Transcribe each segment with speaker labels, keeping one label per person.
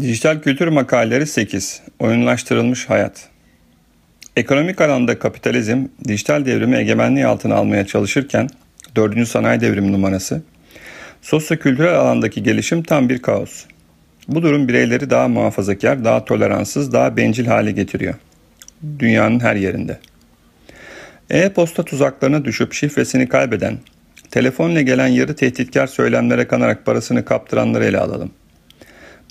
Speaker 1: Dijital kültür makaleleri 8. Oyunlaştırılmış hayat. Ekonomik alanda kapitalizm, dijital devrimi egemenliği altına almaya çalışırken 4. sanayi devrimi numarası, sosyo-kültürel alandaki gelişim tam bir kaos. Bu durum bireyleri daha muhafazakar, daha toleranssız, daha bencil hale getiriyor. Dünyanın her yerinde. E-posta tuzaklarına düşüp şifresini kaybeden, telefonla gelen yarı tehditkar söylemlere kanarak parasını kaptıranları ele alalım.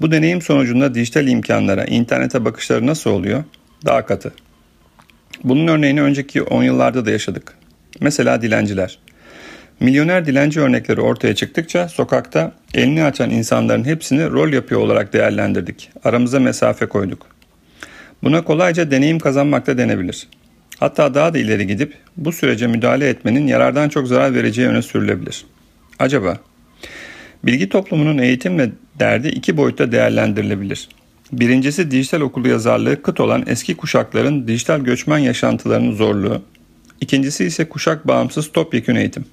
Speaker 1: Bu deneyim sonucunda dijital imkanlara, internete bakışları nasıl oluyor? Daha katı. Bunun örneğini önceki 10 yıllarda da yaşadık. Mesela dilenciler. Milyoner dilenci örnekleri ortaya çıktıkça sokakta elini açan insanların hepsini rol yapıyor olarak değerlendirdik. Aramıza mesafe koyduk. Buna kolayca deneyim kazanmak da denebilir. Hatta daha da ileri gidip bu sürece müdahale etmenin yarardan çok zarar vereceği öne sürülebilir. Acaba bilgi toplumunun eğitimle derdi iki boyutta değerlendirilebilir. Birincisi dijital okulu yazarlığı kıt olan eski kuşakların dijital göçmen yaşantılarının zorluğu. İkincisi ise kuşak bağımsız topyekün eğitim.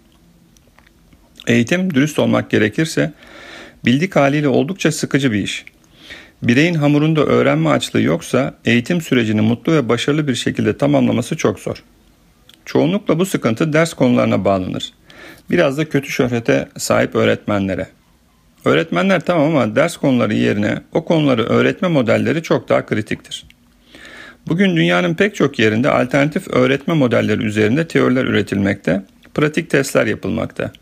Speaker 1: Eğitim dürüst olmak gerekirse bildik haliyle oldukça sıkıcı bir iş. Bireyin hamurunda öğrenme açlığı yoksa eğitim sürecini mutlu ve başarılı bir şekilde tamamlaması çok zor. Çoğunlukla bu sıkıntı ders konularına bağlanır. Biraz da kötü şöhrete sahip öğretmenlere. Öğretmenler tamam ama ders konuları yerine o konuları öğretme modelleri çok daha kritiktir. Bugün dünyanın pek çok yerinde alternatif öğretme modelleri üzerinde teoriler üretilmekte, pratik testler yapılmakta.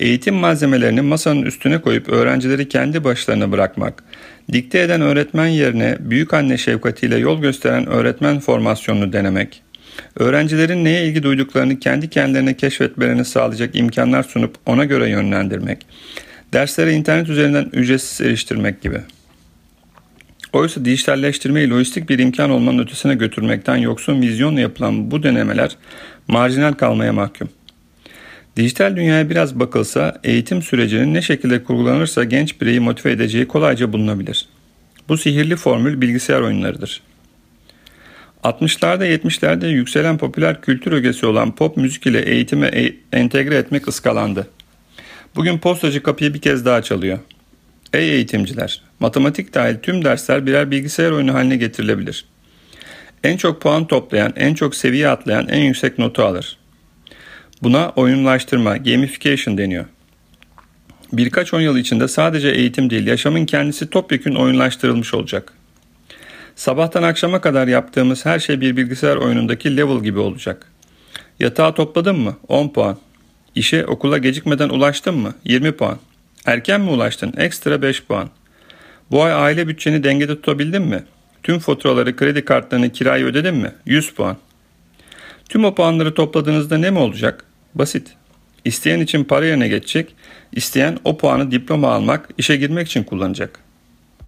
Speaker 1: Eğitim malzemelerini masanın üstüne koyup öğrencileri kendi başlarına bırakmak, dikte eden öğretmen yerine büyük anne şefkatiyle yol gösteren öğretmen formasyonunu denemek, öğrencilerin neye ilgi duyduklarını kendi kendilerine keşfetmelerini sağlayacak imkanlar sunup ona göre yönlendirmek, derslere internet üzerinden ücretsiz eriştirmek gibi. Oysa dijitalleştirmeyi lojistik bir imkan olmanın ötesine götürmekten yoksun vizyonla yapılan bu denemeler marjinal kalmaya mahkum. Dijital dünyaya biraz bakılsa eğitim sürecinin ne şekilde kurgulanırsa genç bireyi motive edeceği kolayca bulunabilir. Bu sihirli formül bilgisayar oyunlarıdır. 60'larda 70'lerde yükselen popüler kültür ögesi olan pop müzik ile eğitime e- entegre etmek ıskalandı. Bugün postacı kapıyı bir kez daha çalıyor. Ey eğitimciler, matematik dahil tüm dersler birer bilgisayar oyunu haline getirilebilir. En çok puan toplayan, en çok seviye atlayan en yüksek notu alır. Buna oyunlaştırma, gamification deniyor. Birkaç on yıl içinde sadece eğitim değil, yaşamın kendisi topyekün oyunlaştırılmış olacak. Sabahtan akşama kadar yaptığımız her şey bir bilgisayar oyunundaki level gibi olacak. Yatağı topladın mı? 10 puan. İşe okula gecikmeden ulaştın mı? 20 puan. Erken mi ulaştın? Ekstra 5 puan. Bu ay aile bütçeni dengede tutabildin mi? Tüm faturaları, kredi kartlarını, kirayı ödedin mi? 100 puan. Tüm o puanları topladığınızda ne mi olacak? Basit. İsteyen için para yerine geçecek, isteyen o puanı diploma almak, işe girmek için kullanacak.